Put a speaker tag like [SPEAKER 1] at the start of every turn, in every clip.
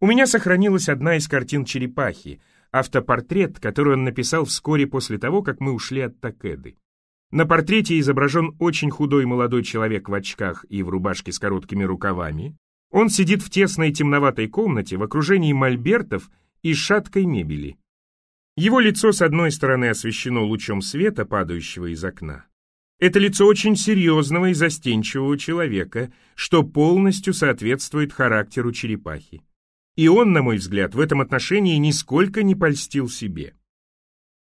[SPEAKER 1] У меня сохранилась одна из картин черепахи, автопортрет, который он написал вскоре после того, как мы ушли от Такеды. На портрете изображен очень худой молодой человек в очках и в рубашке с короткими рукавами. Он сидит в тесной темноватой комнате в окружении мольбертов и шаткой мебели. Его лицо с одной стороны освещено лучом света, падающего из окна. Это лицо очень серьезного и застенчивого человека, что полностью соответствует характеру черепахи. И он, на мой взгляд, в этом отношении нисколько не польстил себе.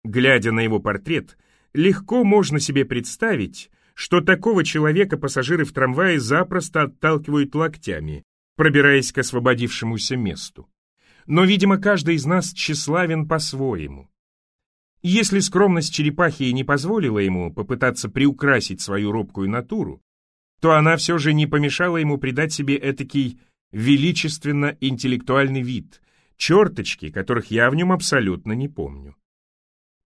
[SPEAKER 1] Глядя на его портрет, легко можно себе представить, что такого человека пассажиры в трамвае запросто отталкивают локтями, пробираясь к освободившемуся месту. Но, видимо, каждый из нас тщеславен по-своему. Если скромность черепахи не позволила ему попытаться приукрасить свою робкую натуру, то она все же не помешала ему придать себе этакий величественно-интеллектуальный вид, черточки, которых я в нем абсолютно не помню.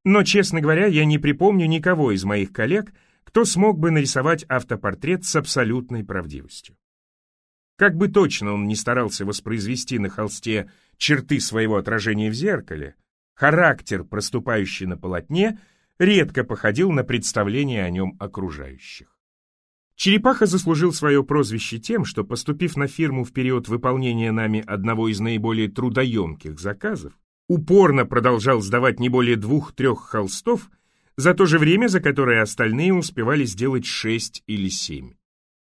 [SPEAKER 1] Но, честно говоря, я не припомню никого из моих коллег, кто смог бы нарисовать автопортрет с абсолютной правдивостью. Как бы точно он ни старался воспроизвести на холсте черты своего отражения в зеркале, характер, проступающий на полотне, редко походил на представление о нем окружающих. Черепаха заслужил свое прозвище тем, что, поступив на фирму в период выполнения нами одного из наиболее трудоемких заказов, упорно продолжал сдавать не более двух-трех холстов за то же время, за которое остальные успевали сделать шесть или семь.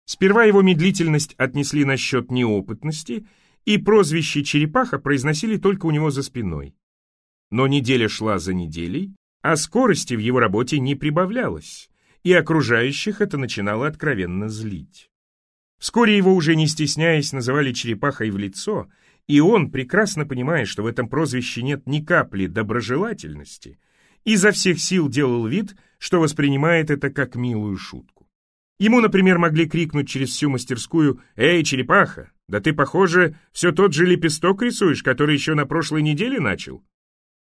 [SPEAKER 1] Сперва его медлительность отнесли на счет неопытности, и прозвище «Черепаха» произносили только у него за спиной. Но неделя шла за неделей, а скорости в его работе не прибавлялось и окружающих это начинало откровенно злить. Вскоре его уже не стесняясь называли черепахой в лицо, и он, прекрасно понимая, что в этом прозвище нет ни капли доброжелательности, изо всех сил делал вид, что воспринимает это как милую шутку. Ему, например, могли крикнуть через всю мастерскую «Эй, черепаха, да ты, похоже, все тот же лепесток рисуешь, который еще на прошлой неделе начал».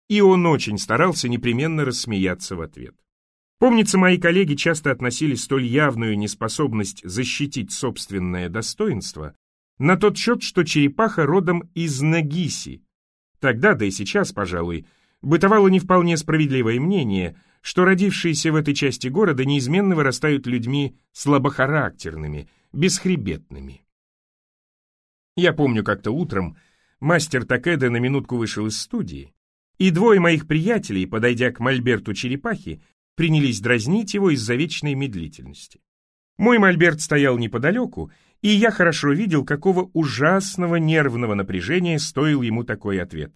[SPEAKER 1] И он очень старался непременно рассмеяться в ответ. Помнится, мои коллеги часто относили столь явную неспособность защитить собственное достоинство на тот счет, что черепаха родом из Нагиси. Тогда, да и сейчас, пожалуй, бытовало не вполне справедливое мнение, что родившиеся в этой части города неизменно вырастают людьми слабохарактерными, бесхребетными. Я помню как-то утром мастер Такеда на минутку вышел из студии, и двое моих приятелей, подойдя к мольберту черепахи, принялись дразнить его из-за вечной медлительности. Мой мольберт стоял неподалеку, и я хорошо видел, какого ужасного нервного напряжения стоил ему такой ответ.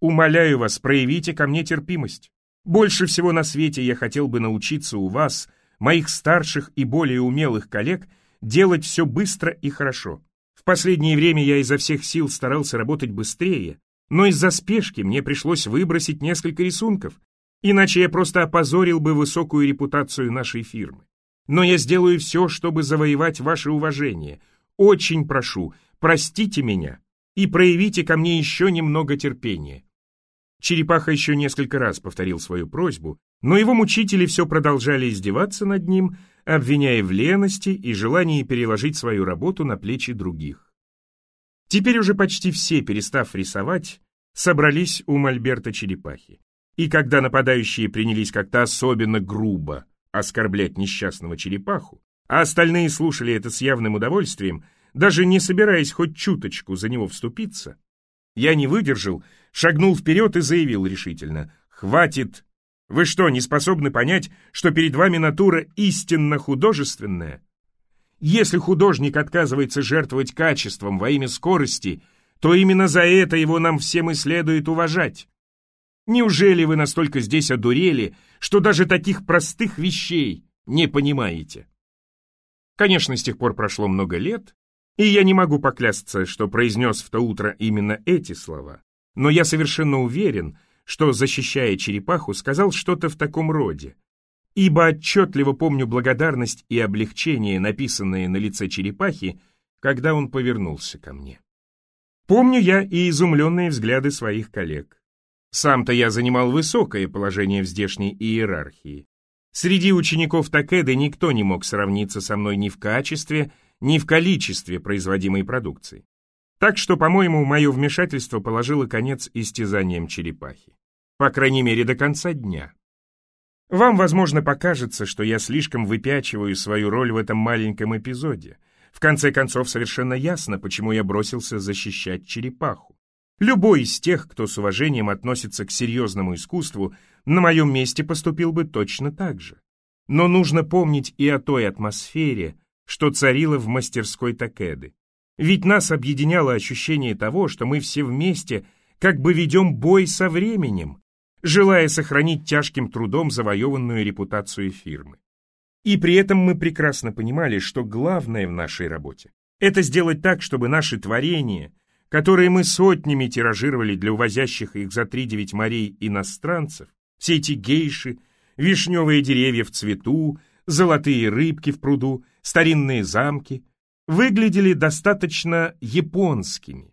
[SPEAKER 1] «Умоляю вас, проявите ко мне терпимость. Больше всего на свете я хотел бы научиться у вас, моих старших и более умелых коллег, делать все быстро и хорошо. В последнее время я изо всех сил старался работать быстрее, но из-за спешки мне пришлось выбросить несколько рисунков, Иначе я просто опозорил бы высокую репутацию нашей фирмы. Но я сделаю все, чтобы завоевать ваше уважение. Очень прошу, простите меня и проявите ко мне еще немного терпения». Черепаха еще несколько раз повторил свою просьбу, но его мучители все продолжали издеваться над ним, обвиняя в лености и желании переложить свою работу на плечи других. Теперь уже почти все, перестав рисовать, собрались у Мольберта Черепахи. И когда нападающие принялись как-то особенно грубо оскорблять несчастного черепаху, а остальные слушали это с явным удовольствием, даже не собираясь хоть чуточку за него вступиться, я не выдержал, шагнул вперед и заявил решительно «Хватит! Вы что, не способны понять, что перед вами натура истинно художественная? Если художник отказывается жертвовать качеством во имя скорости, то именно за это его нам всем и следует уважать. Неужели вы настолько здесь одурели, что даже таких простых вещей не понимаете? Конечно, с тех пор прошло много лет, и я не могу поклясться, что произнес в то утро именно эти слова. Но я совершенно уверен, что, защищая черепаху, сказал что-то в таком роде. Ибо отчетливо помню благодарность и облегчение, написанные на лице черепахи, когда он повернулся ко мне. Помню я и изумленные взгляды своих коллег. Сам-то я занимал высокое положение в здешней иерархии. Среди учеников Такеды никто не мог сравниться со мной ни в качестве, ни в количестве производимой продукции. Так что, по-моему, мое вмешательство положило конец истязаниям черепахи. По крайней мере, до конца дня. Вам, возможно, покажется, что я слишком выпячиваю свою роль в этом маленьком эпизоде. В конце концов, совершенно ясно, почему я бросился защищать черепаху. Любой из тех, кто с уважением относится к серьезному искусству, на моем месте поступил бы точно так же. Но нужно помнить и о той атмосфере, что царила в мастерской Такеды. Ведь нас объединяло ощущение того, что мы все вместе как бы ведем бой со временем, желая сохранить тяжким трудом завоеванную репутацию фирмы. И при этом мы прекрасно понимали, что главное в нашей работе — это сделать так, чтобы наши творения, которые мы сотнями тиражировали для увозящих их за три-девять морей иностранцев, все эти гейши, вишневые деревья в цвету, золотые рыбки в пруду, старинные замки, выглядели достаточно японскими,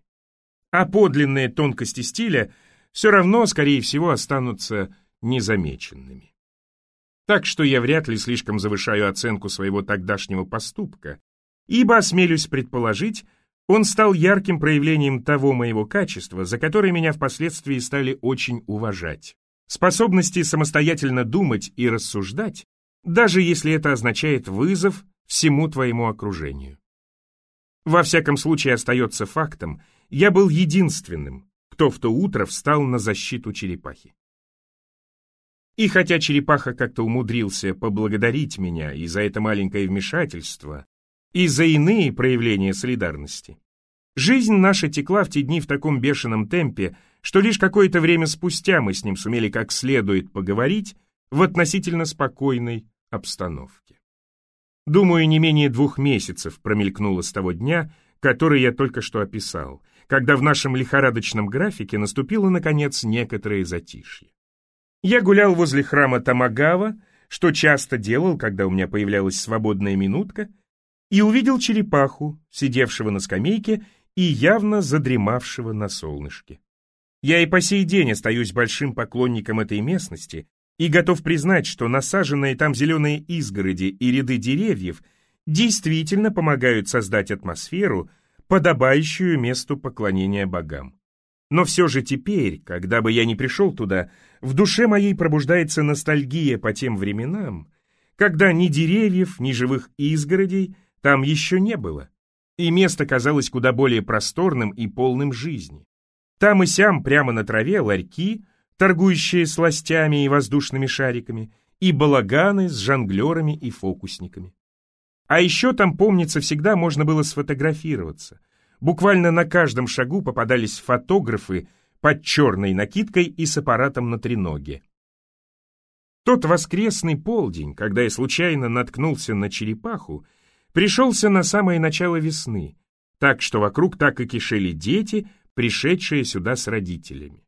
[SPEAKER 1] а подлинные тонкости стиля все равно, скорее всего, останутся незамеченными. Так что я вряд ли слишком завышаю оценку своего тогдашнего поступка, ибо, осмелюсь предположить, он стал ярким проявлением того моего качества, за которое меня впоследствии стали очень уважать. Способности самостоятельно думать и рассуждать, даже если это означает вызов всему твоему окружению. Во всяком случае остается фактом, я был единственным, кто в то утро встал на защиту черепахи. И хотя черепаха как-то умудрился поблагодарить меня и за это маленькое вмешательство, и за иные проявления солидарности, жизнь наша текла в те дни в таком бешеном темпе, что лишь какое-то время спустя мы с ним сумели как следует поговорить в относительно спокойной обстановке. Думаю, не менее двух месяцев промелькнуло с того дня, который я только что описал, когда в нашем лихорадочном графике наступило, наконец, некоторое затишье. Я гулял возле храма Тамагава, что часто делал, когда у меня появлялась свободная минутка, и увидел черепаху, сидевшего на скамейке и явно задремавшего на солнышке. Я и по сей день остаюсь большим поклонником этой местности и готов признать, что насаженные там зеленые изгороди и ряды деревьев действительно помогают создать атмосферу, подобающую месту поклонения богам. Но все же теперь, когда бы я не пришел туда, в душе моей пробуждается ностальгия по тем временам, когда ни деревьев, ни живых изгородей там еще не было, и место казалось куда более просторным и полным жизни. Там и сям прямо на траве ларьки, торгующие сластями и воздушными шариками, и балаганы с жонглерами и фокусниками. А еще там, помнится, всегда можно было сфотографироваться. Буквально на каждом шагу попадались фотографы под черной накидкой и с аппаратом на треноге. Тот воскресный полдень, когда я случайно наткнулся на черепаху, пришелся на самое начало весны, так что вокруг так и кишели дети, пришедшие сюда с родителями.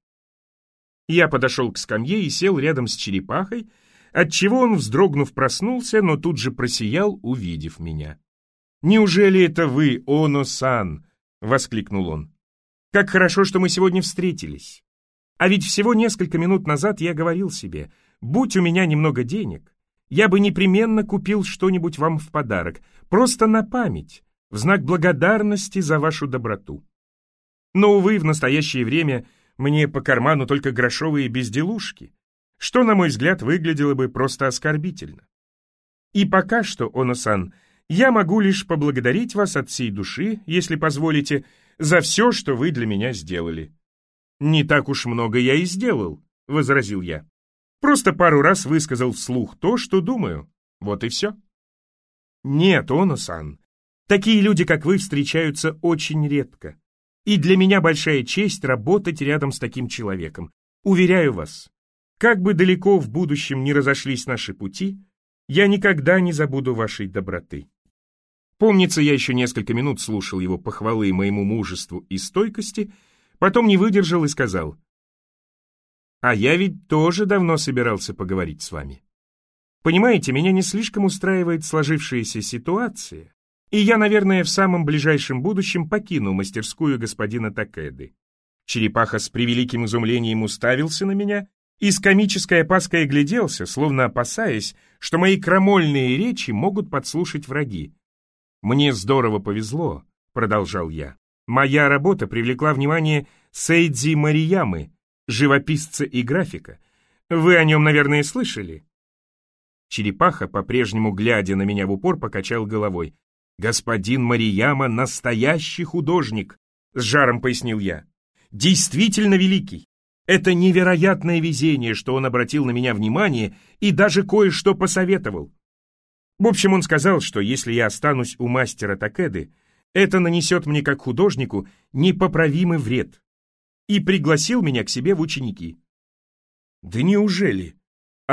[SPEAKER 1] Я подошел к скамье и сел рядом с черепахой, отчего он, вздрогнув, проснулся, но тут же просиял, увидев меня. «Неужели это вы, Оно-сан?» — воскликнул он. «Как хорошо, что мы сегодня встретились. А ведь всего несколько минут назад я говорил себе, будь у меня немного денег, я бы непременно купил что-нибудь вам в подарок, просто на память, в знак благодарности за вашу доброту. Но, увы, в настоящее время мне по карману только грошовые безделушки, что, на мой взгляд, выглядело бы просто оскорбительно. И пока что, Оно-сан, я могу лишь поблагодарить вас от всей души, если позволите, за все, что вы для меня сделали». «Не так уж много я и сделал», — возразил я. «Просто пару раз высказал вслух то, что думаю. Вот и все». «Нет, Оно-сан, такие люди, как вы, встречаются очень редко. И для меня большая честь работать рядом с таким человеком. Уверяю вас, как бы далеко в будущем не разошлись наши пути, я никогда не забуду вашей доброты. Помнится, я еще несколько минут слушал его похвалы моему мужеству и стойкости, потом не выдержал и сказал, «А я ведь тоже давно собирался поговорить с вами. Понимаете, меня не слишком устраивает сложившаяся ситуация, и я, наверное, в самом ближайшем будущем покину мастерскую господина Такеды». Черепаха с превеликим изумлением уставился на меня и с комической опаской огляделся, словно опасаясь, что мои крамольные речи могут подслушать враги. «Мне здорово повезло», — продолжал я. Моя работа привлекла внимание Сейдзи Мариямы, живописца и графика. Вы о нем, наверное, слышали?» Черепаха, по-прежнему глядя на меня в упор, покачал головой. «Господин Марияма — настоящий художник», — с жаром пояснил я. «Действительно великий. Это невероятное везение, что он обратил на меня внимание и даже кое-что посоветовал. В общем, он сказал, что если я останусь у мастера Такеды, это нанесет мне как художнику непоправимый вред, и пригласил меня к себе в ученики. «Да неужели?» —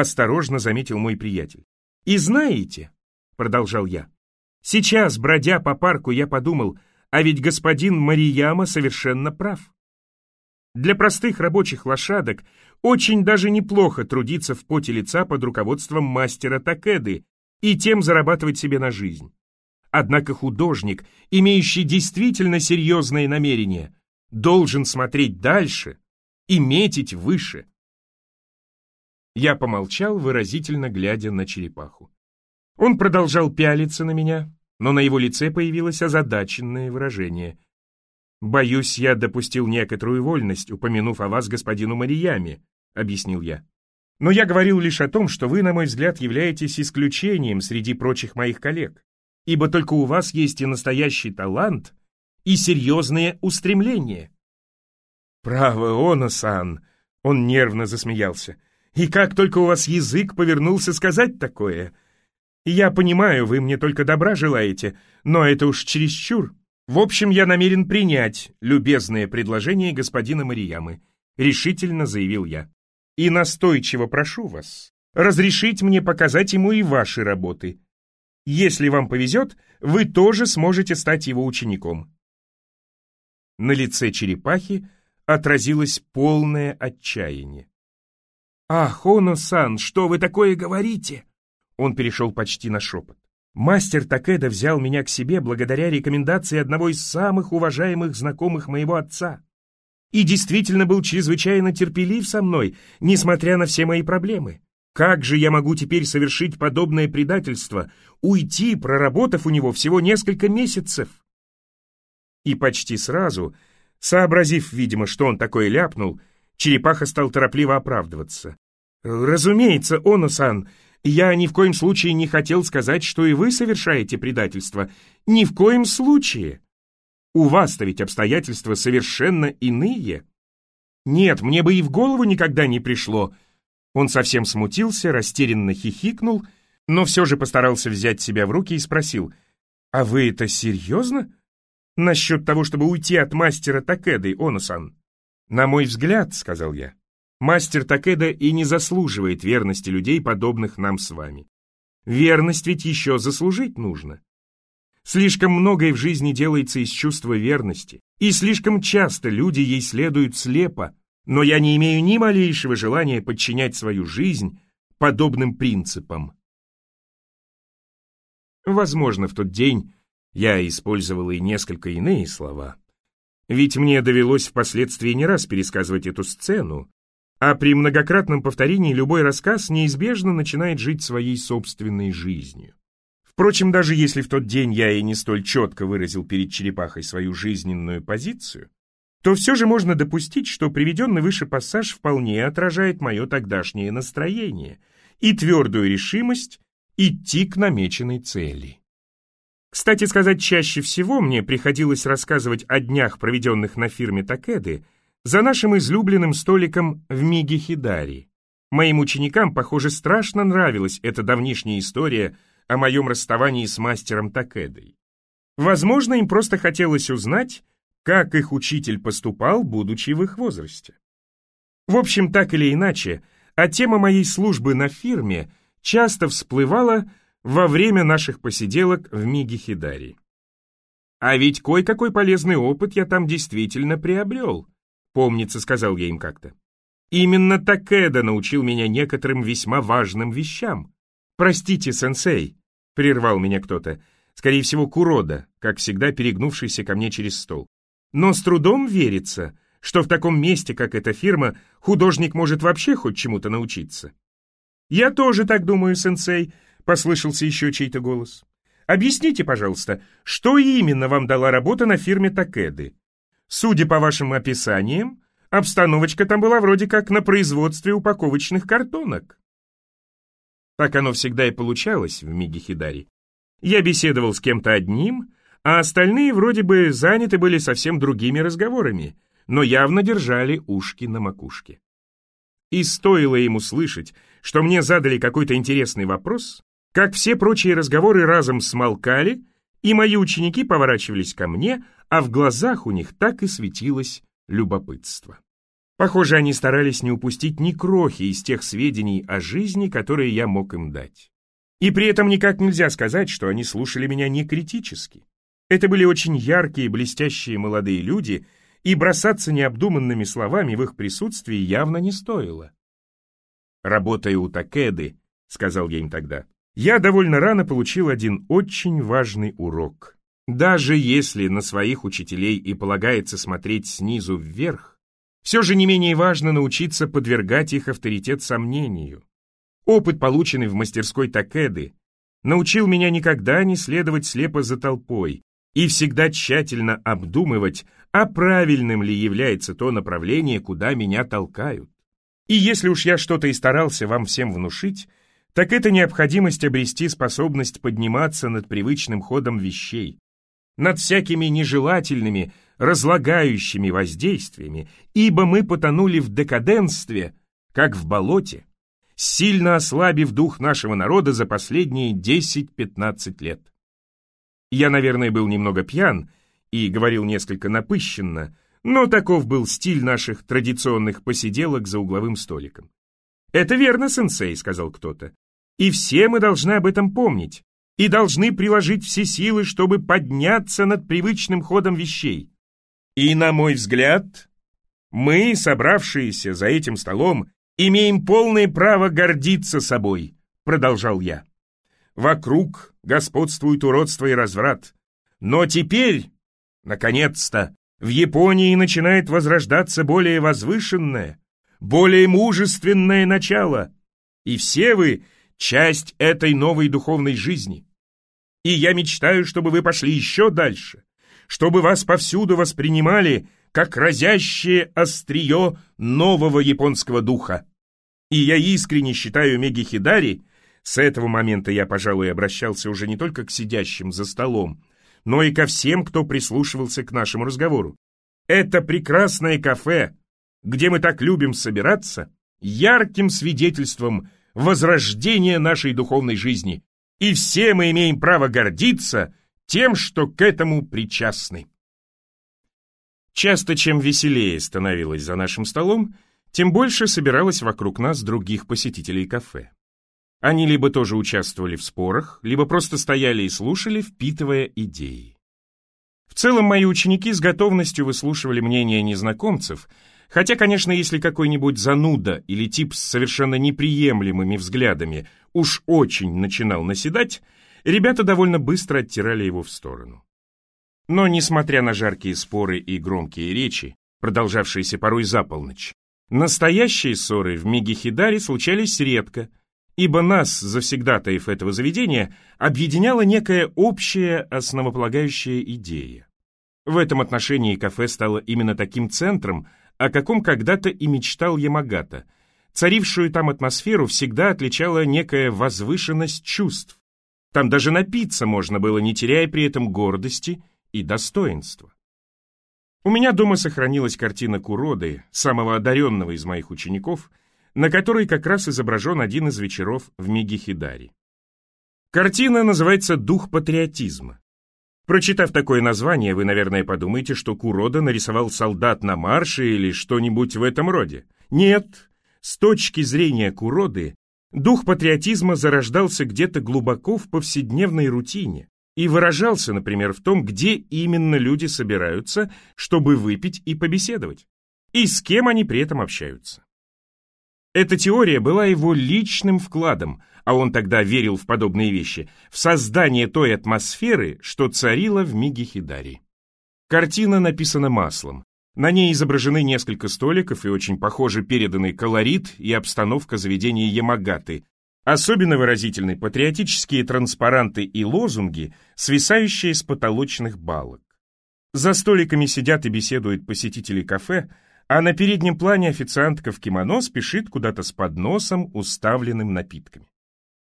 [SPEAKER 1] осторожно заметил мой приятель. «И знаете», — продолжал я, — «сейчас, бродя по парку, я подумал, а ведь господин Марияма совершенно прав. Для простых рабочих лошадок очень даже неплохо трудиться в поте лица под руководством мастера Такеды и тем зарабатывать себе на жизнь. Однако художник, имеющий действительно серьезные намерения, должен смотреть дальше и метить выше. Я помолчал, выразительно глядя на черепаху. Он продолжал пялиться на меня, но на его лице появилось озадаченное выражение. «Боюсь, я допустил некоторую вольность, упомянув о вас господину Марияме», — объяснил я. «Но я говорил лишь о том, что вы, на мой взгляд, являетесь исключением среди прочих моих коллег, ибо только у вас есть и настоящий талант, и серьезные устремления». «Право, Оно-сан!» — он нервно засмеялся. «И как только у вас язык повернулся сказать такое? Я понимаю, вы мне только добра желаете, но это уж чересчур». В общем, я намерен принять любезное предложение господина Мариямы, решительно заявил я. И настойчиво прошу вас разрешить мне показать ему и ваши работы. Если вам повезет, вы тоже сможете стать его учеником. На лице черепахи отразилось полное отчаяние. «Ах, Оно-сан, что вы такое говорите?» Он перешел почти на шепот. Мастер Такеда взял меня к себе благодаря рекомендации одного из самых уважаемых знакомых моего отца. И действительно был чрезвычайно терпелив со мной, несмотря на все мои проблемы. Как же я могу теперь совершить подобное предательство, уйти, проработав у него всего несколько месяцев? И почти сразу, сообразив, видимо, что он такое ляпнул, черепаха стал торопливо оправдываться. «Разумеется, Оно-сан, я ни в коем случае не хотел сказать, что и вы совершаете предательство. Ни в коем случае. У вас-то ведь обстоятельства совершенно иные. Нет, мне бы и в голову никогда не пришло. Он совсем смутился, растерянно хихикнул, но все же постарался взять себя в руки и спросил, «А вы это серьезно? Насчет того, чтобы уйти от мастера Такеды, Онусан?» «На мой взгляд», — сказал я, Мастер Такеда и не заслуживает верности людей, подобных нам с вами. Верность ведь еще заслужить нужно. Слишком многое в жизни делается из чувства верности, и слишком часто люди ей следуют слепо, но я не имею ни малейшего желания подчинять свою жизнь подобным принципам. Возможно, в тот день я использовал и несколько иные слова. Ведь мне довелось впоследствии не раз пересказывать эту сцену, а при многократном повторении любой рассказ неизбежно начинает жить своей собственной жизнью. Впрочем, даже если в тот день я и не столь четко выразил перед черепахой свою жизненную позицию, то все же можно допустить, что приведенный выше пассаж вполне отражает мое тогдашнее настроение и твердую решимость идти к намеченной цели. Кстати сказать, чаще всего мне приходилось рассказывать о днях, проведенных на фирме Такеды, за нашим излюбленным столиком в Мигихидари. Моим ученикам, похоже, страшно нравилась эта давнишняя история о моем расставании с мастером Такедой. Возможно, им просто хотелось узнать, как их учитель поступал, будучи в их возрасте. В общем, так или иначе, а тема моей службы на фирме часто всплывала во время наших посиделок в Мигихидари. А ведь кое-какой полезный опыт я там действительно приобрел, Помнится, сказал я им как-то. Именно Такеда научил меня некоторым весьма важным вещам. Простите, сенсей, прервал меня кто-то. Скорее всего, Курода, как всегда перегнувшийся ко мне через стол. Но с трудом верится, что в таком месте, как эта фирма, художник может вообще хоть чему-то научиться. «Я тоже так думаю, сенсей», — послышался еще чей-то голос. «Объясните, пожалуйста, что именно вам дала работа на фирме Такеды? Судя по вашим описаниям, обстановочка там была вроде как на производстве упаковочных картонок. Так оно всегда и получалось в Мигихидари. Я беседовал с кем-то одним, а остальные вроде бы заняты были совсем другими разговорами, но явно держали ушки на макушке. И стоило ему слышать, что мне задали какой-то интересный вопрос, как все прочие разговоры разом смолкали, и мои ученики поворачивались ко мне, а в глазах у них так и светилось любопытство. Похоже, они старались не упустить ни крохи из тех сведений о жизни, которые я мог им дать. И при этом никак нельзя сказать, что они слушали меня не критически. Это были очень яркие, блестящие молодые люди, и бросаться необдуманными словами в их присутствии явно не стоило. «Работая у Такеды», — сказал я им тогда, — «я довольно рано получил один очень важный урок. Даже если на своих учителей и полагается смотреть снизу вверх, все же не менее важно научиться подвергать их авторитет сомнению. Опыт, полученный в мастерской Такеды, научил меня никогда не следовать слепо за толпой и всегда тщательно обдумывать, а правильным ли является то направление, куда меня толкают. И если уж я что-то и старался вам всем внушить, так это необходимость обрести способность подниматься над привычным ходом вещей, над всякими нежелательными, разлагающими воздействиями, ибо мы потонули в декаденстве, как в болоте, сильно ослабив дух нашего народа за последние 10-15 лет. Я, наверное, был немного пьян и говорил несколько напыщенно, но таков был стиль наших традиционных посиделок за угловым столиком. «Это верно, сенсей», — сказал кто-то. «И все мы должны об этом помнить, и должны приложить все силы, чтобы подняться над привычным ходом вещей. И, на мой взгляд, мы, собравшиеся за этим столом, имеем полное право гордиться собой», — продолжал я. «Вокруг господствует уродство и разврат. Но теперь, наконец-то, в Японии начинает возрождаться более возвышенное, более мужественное начало, и все вы — часть этой новой духовной жизни. И я мечтаю, чтобы вы пошли еще дальше, чтобы вас повсюду воспринимали как разящее острие нового японского духа. И я искренне считаю Меги Хидари, с этого момента я, пожалуй, обращался уже не только к сидящим за столом, но и ко всем, кто прислушивался к нашему разговору. Это прекрасное кафе, где мы так любим собираться, ярким свидетельством возрождения нашей духовной жизни, и все мы имеем право гордиться тем, что к этому причастны. Часто чем веселее становилось за нашим столом, тем больше собиралось вокруг нас других посетителей кафе. Они либо тоже участвовали в спорах, либо просто стояли и слушали, впитывая идеи. В целом, мои ученики с готовностью выслушивали мнения незнакомцев, хотя, конечно, если какой-нибудь зануда или тип с совершенно неприемлемыми взглядами уж очень начинал наседать, ребята довольно быстро оттирали его в сторону. Но, несмотря на жаркие споры и громкие речи, продолжавшиеся порой за полночь, настоящие ссоры в Мегихидаре случались редко, ибо нас, завсегдатаев этого заведения, объединяла некая общая основополагающая идея. В этом отношении кафе стало именно таким центром, о каком когда-то и мечтал Ямагата. Царившую там атмосферу всегда отличала некая возвышенность чувств. Там даже напиться можно было, не теряя при этом гордости и достоинства. У меня дома сохранилась картина Куроды, самого одаренного из моих учеников, на которой как раз изображен один из вечеров в Мегихидари. Картина называется «Дух патриотизма». Прочитав такое название, вы, наверное, подумаете, что Курода нарисовал солдат на марше или что-нибудь в этом роде. Нет, с точки зрения Куроды, дух патриотизма зарождался где-то глубоко в повседневной рутине и выражался, например, в том, где именно люди собираются, чтобы выпить и побеседовать, и с кем они при этом общаются. Эта теория была его личным вкладом, а он тогда верил в подобные вещи, в создание той атмосферы, что царила в Мигихидари. Картина написана маслом. На ней изображены несколько столиков и очень похоже переданный колорит и обстановка заведения Ямагаты. Особенно выразительны патриотические транспаранты и лозунги, свисающие с потолочных балок. За столиками сидят и беседуют посетители кафе, а на переднем плане официантка в кимоно спешит куда-то с подносом, уставленным напитками.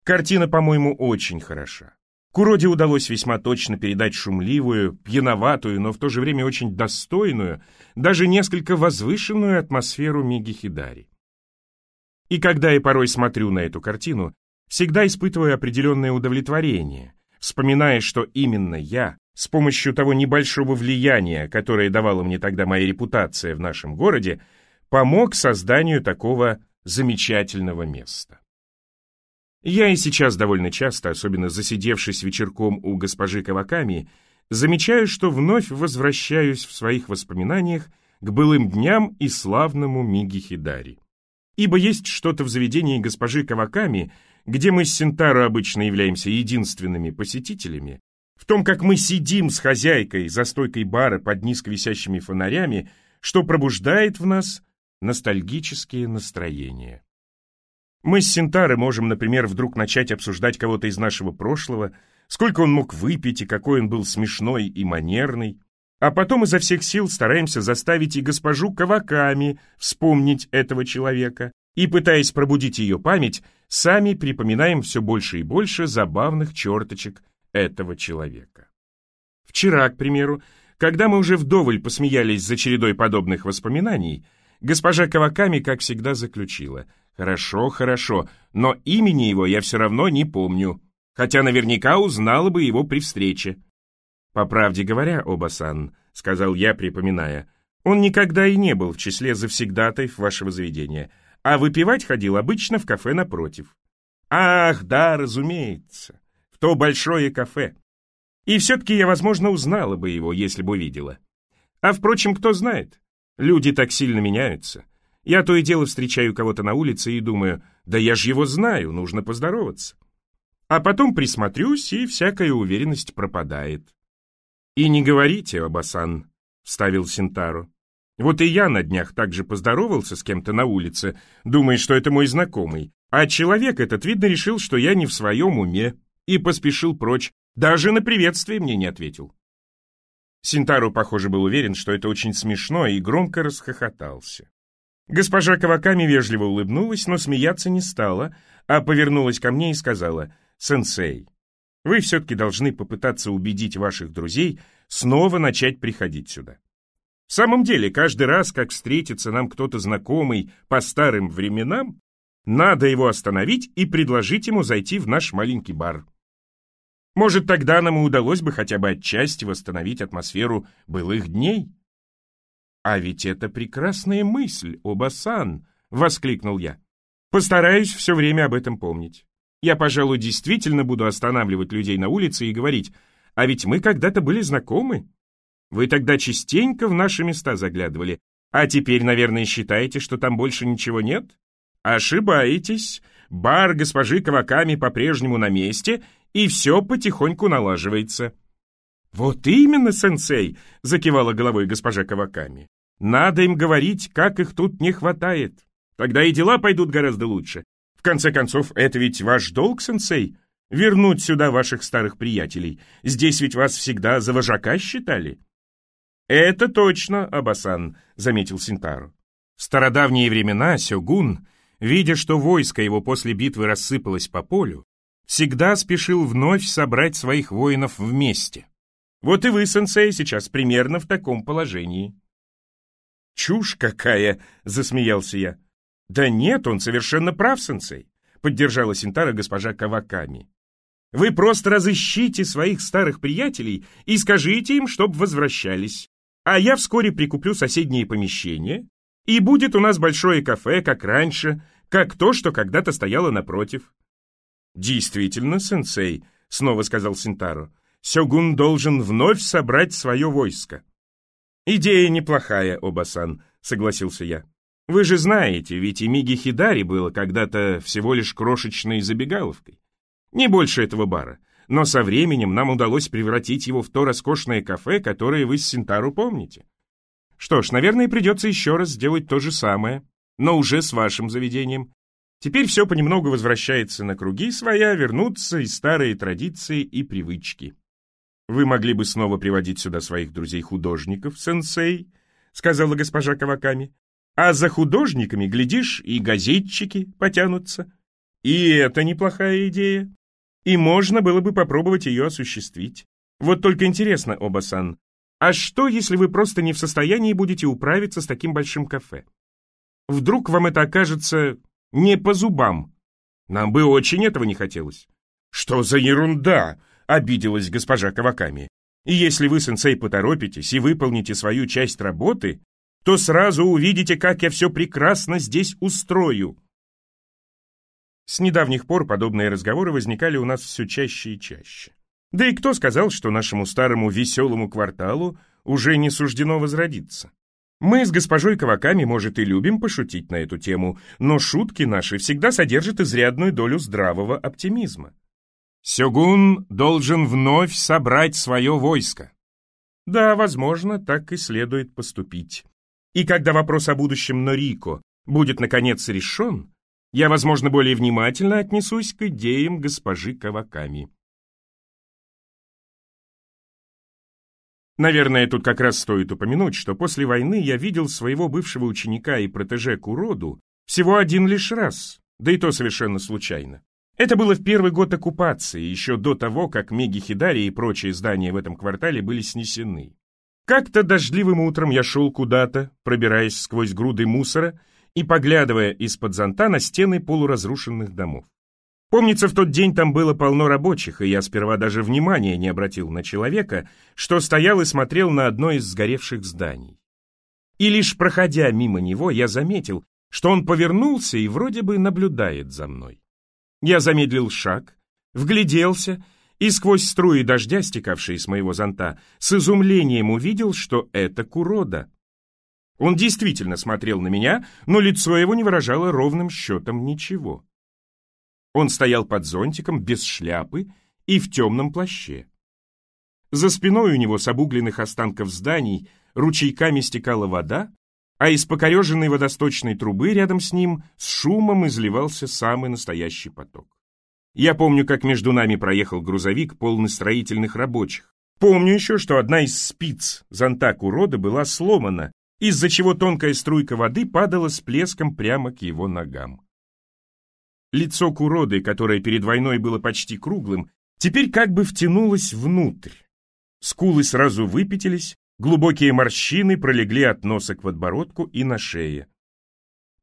[SPEAKER 1] Картина, по-моему, очень хороша. Куроде удалось весьма точно передать шумливую, пьяноватую, но в то же время очень достойную, даже несколько возвышенную атмосферу Миги Хидари. И когда я порой смотрю на эту картину, всегда испытываю определенное удовлетворение, вспоминая, что именно я, с помощью того небольшого влияния, которое давала мне тогда моя репутация в нашем городе, помог созданию такого замечательного места. Я и сейчас довольно часто, особенно засидевшись вечерком у госпожи Каваками, замечаю, что вновь возвращаюсь в своих воспоминаниях к былым дням и славному Миги Хидари. Ибо есть что-то в заведении госпожи Каваками, где мы с Синтаро обычно являемся единственными посетителями, в том, как мы сидим с хозяйкой за стойкой бара под низко висящими фонарями, что пробуждает в нас ностальгические настроения. Мы с Синтарой можем, например, вдруг начать обсуждать кого-то из нашего прошлого, сколько он мог выпить и какой он был смешной и манерный, а потом изо всех сил стараемся заставить и госпожу Каваками вспомнить этого человека, и, пытаясь пробудить ее память, сами припоминаем все больше и больше забавных черточек этого человека. Вчера, к примеру, когда мы уже вдоволь посмеялись за чередой подобных воспоминаний, госпожа Каваками, как всегда, заключила — Хорошо, хорошо, но имени его я все равно не помню, хотя наверняка узнала бы его при встрече. По правде говоря, Обасан, сказал я, припоминая, он никогда и не был в числе завсегдатаев вашего заведения, а выпивать ходил обычно в кафе напротив. Ах, да, разумеется, в то большое кафе. И все-таки я, возможно, узнала бы его, если бы увидела. А, впрочем, кто знает, люди так сильно меняются. Я то и дело встречаю кого-то на улице и думаю, да я ж его знаю, нужно поздороваться. А потом присмотрюсь, и всякая уверенность пропадает. «И не говорите, Абасан», — вставил Синтаро. «Вот и я на днях также поздоровался с кем-то на улице, думая, что это мой знакомый, а человек этот, видно, решил, что я не в своем уме, и поспешил прочь, даже на приветствие мне не ответил». Синтаро, похоже, был уверен, что это очень смешно, и громко расхохотался. Госпожа Каваками вежливо улыбнулась, но смеяться не стала, а повернулась ко мне и сказала, «Сенсей, вы все-таки должны попытаться убедить ваших друзей снова начать приходить сюда. В самом деле, каждый раз, как встретится нам кто-то знакомый по старым временам, надо его остановить и предложить ему зайти в наш маленький бар. Может, тогда нам и удалось бы хотя бы отчасти восстановить атмосферу былых дней?» «А ведь это прекрасная мысль, Обасан!» — воскликнул я. «Постараюсь все время об этом помнить. Я, пожалуй, действительно буду останавливать людей на улице и говорить, а ведь мы когда-то были знакомы. Вы тогда частенько в наши места заглядывали, а теперь, наверное, считаете, что там больше ничего нет? Ошибаетесь. Бар госпожи Каваками по-прежнему на месте, и все потихоньку налаживается». «Вот именно, сенсей!» — закивала головой госпожа Каваками. Надо им говорить, как их тут не хватает. Тогда и дела пойдут гораздо лучше. В конце концов, это ведь ваш долг, сенсей, вернуть сюда ваших старых приятелей. Здесь ведь вас всегда за вожака считали. Это точно, Абасан, заметил Синтару. В стародавние времена Сёгун, видя, что войско его после битвы рассыпалось по полю, всегда спешил вновь собрать своих воинов вместе. Вот и вы, сенсей, сейчас примерно в таком положении. «Чушь какая!» — засмеялся я. «Да нет, он совершенно прав, сенсей», — поддержала Синтара госпожа Каваками. «Вы просто разыщите своих старых приятелей и скажите им, чтоб возвращались. А я вскоре прикуплю соседние помещения, и будет у нас большое кафе, как раньше, как то, что когда-то стояло напротив». «Действительно, сенсей», — снова сказал Синтаро, — «Сёгун должен вновь собрать свое войско». «Идея неплохая, Обасан», — согласился я. «Вы же знаете, ведь и Миги Хидари было когда-то всего лишь крошечной забегаловкой. Не больше этого бара, но со временем нам удалось превратить его в то роскошное кафе, которое вы с Синтару помните. Что ж, наверное, придется еще раз сделать то же самое, но уже с вашим заведением. Теперь все понемногу возвращается на круги своя, вернутся и старые традиции и привычки». «Вы могли бы снова приводить сюда своих друзей-художников, сенсей», — сказала госпожа Каваками. «А за художниками, глядишь, и газетчики потянутся. И это неплохая идея. И можно было бы попробовать ее осуществить. Вот только интересно, Обасан, а что, если вы просто не в состоянии будете управиться с таким большим кафе? Вдруг вам это окажется не по зубам? Нам бы очень этого не хотелось. Что за ерунда? Обиделась госпожа Каваками. И если вы, сенсей, поторопитесь и выполните свою часть работы, то сразу увидите, как я все прекрасно здесь устрою. С недавних пор подобные разговоры возникали у нас все чаще и чаще. Да и кто сказал, что нашему старому веселому кварталу уже не суждено возродиться? Мы с госпожой Каваками, может, и любим пошутить на эту тему, но шутки наши всегда содержат изрядную долю здравого оптимизма. Сёгун должен вновь собрать свое войско. Да, возможно, так и следует поступить. И когда вопрос о будущем Норико будет, наконец, решен, я, возможно, более внимательно отнесусь к идеям госпожи Каваками. Наверное, тут как раз стоит упомянуть, что после войны я видел своего бывшего ученика и протеже Куроду всего один лишь раз, да и то совершенно случайно. Это было в первый год оккупации, еще до того, как Меги Хидари и прочие здания в этом квартале были снесены. Как-то дождливым утром я шел куда-то, пробираясь сквозь груды мусора и поглядывая из-под зонта на стены полуразрушенных домов. Помнится, в тот день там было полно рабочих, и я сперва даже внимания не обратил на человека, что стоял и смотрел на одно из сгоревших зданий. И лишь проходя мимо него, я заметил, что он повернулся и вроде бы наблюдает за мной. Я замедлил шаг, вгляделся и сквозь струи дождя, стекавшие с моего зонта, с изумлением увидел, что это Курода. Он действительно смотрел на меня, но лицо его не выражало ровным счетом ничего. Он стоял под зонтиком, без шляпы и в темном плаще. За спиной у него с обугленных останков зданий ручейками стекала вода, а из покореженной водосточной трубы рядом с ним с шумом изливался самый настоящий поток. Я помню, как между нами проехал грузовик, полный строительных рабочих. Помню еще, что одна из спиц зонта Курода была сломана, из-за чего тонкая струйка воды падала с плеском прямо к его ногам. Лицо Куроды, которое перед войной было почти круглым, теперь как бы втянулось внутрь. Скулы сразу выпятились, глубокие морщины пролегли от носа к подбородку и на шее.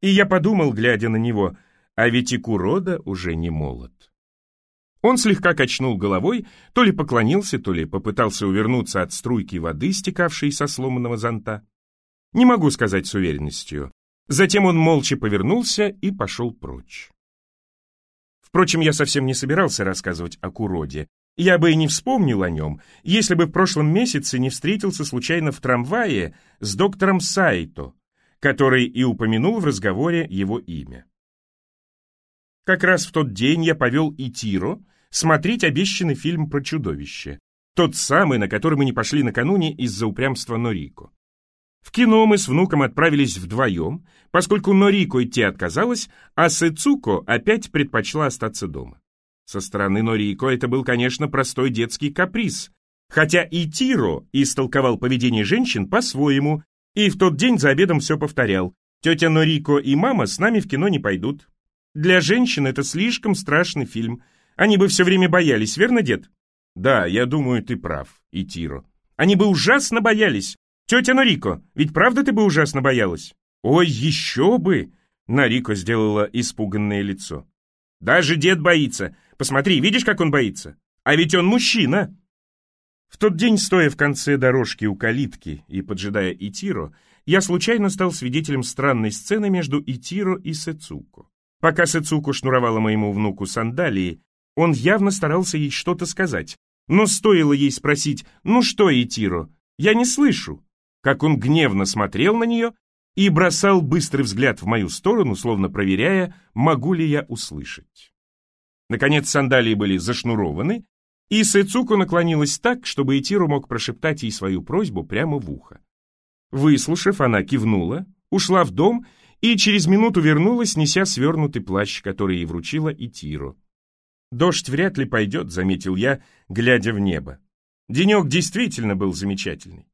[SPEAKER 1] И я подумал, глядя на него, а ведь и Курода уже не молод. Он слегка качнул головой, то ли поклонился, то ли попытался увернуться от струйки воды, стекавшей со сломанного зонта. Не могу сказать с уверенностью. Затем он молча повернулся и пошел прочь. Впрочем, я совсем не собирался рассказывать о Куроде. Я бы и не вспомнил о нем, если бы в прошлом месяце не встретился случайно в трамвае с доктором Сайто, который и упомянул в разговоре его имя. Как раз в тот день я повел Итиро смотреть обещанный фильм про чудовище, тот самый, на который мы не пошли накануне из-за упрямства Норико. В кино мы с внуком отправились вдвоем, поскольку Норико идти отказалась, а Сэцуко опять предпочла остаться дома. Со стороны Норико это был, конечно, простой детский каприз, хотя и Тиро истолковал поведение женщин по-своему, и в тот день за обедом все повторял. Тетя Норико и мама с нами в кино не пойдут. Для женщин это слишком страшный фильм. Они бы все время боялись, верно, дед? Да, я думаю, ты прав, Итиро. Они бы ужасно боялись, «Тетя Нарико, ведь правда ты бы ужасно боялась?» «Ой, еще бы!» Нарико сделала испуганное лицо. «Даже дед боится. Посмотри, видишь, как он боится? А ведь он мужчина!» В тот день, стоя в конце дорожки у калитки и поджидая Итиро, я случайно стал свидетелем странной сцены между Итиро и Сэцуко. Пока Сэцуко шнуровала моему внуку сандалии, он явно старался ей что-то сказать. Но стоило ей спросить «Ну что, Итиро?» «Я не слышу» как он гневно смотрел на нее и бросал быстрый взгляд в мою сторону, словно проверяя, могу ли я услышать. Наконец сандалии были зашнурованы, и Сэцуко наклонилась так, чтобы Итиру мог прошептать ей свою просьбу прямо в ухо. Выслушав, она кивнула, ушла в дом и через минуту вернулась, неся свернутый плащ, который ей вручила Итиру. «Дождь вряд ли пойдет», — заметил я, глядя в небо. Денек действительно был замечательный.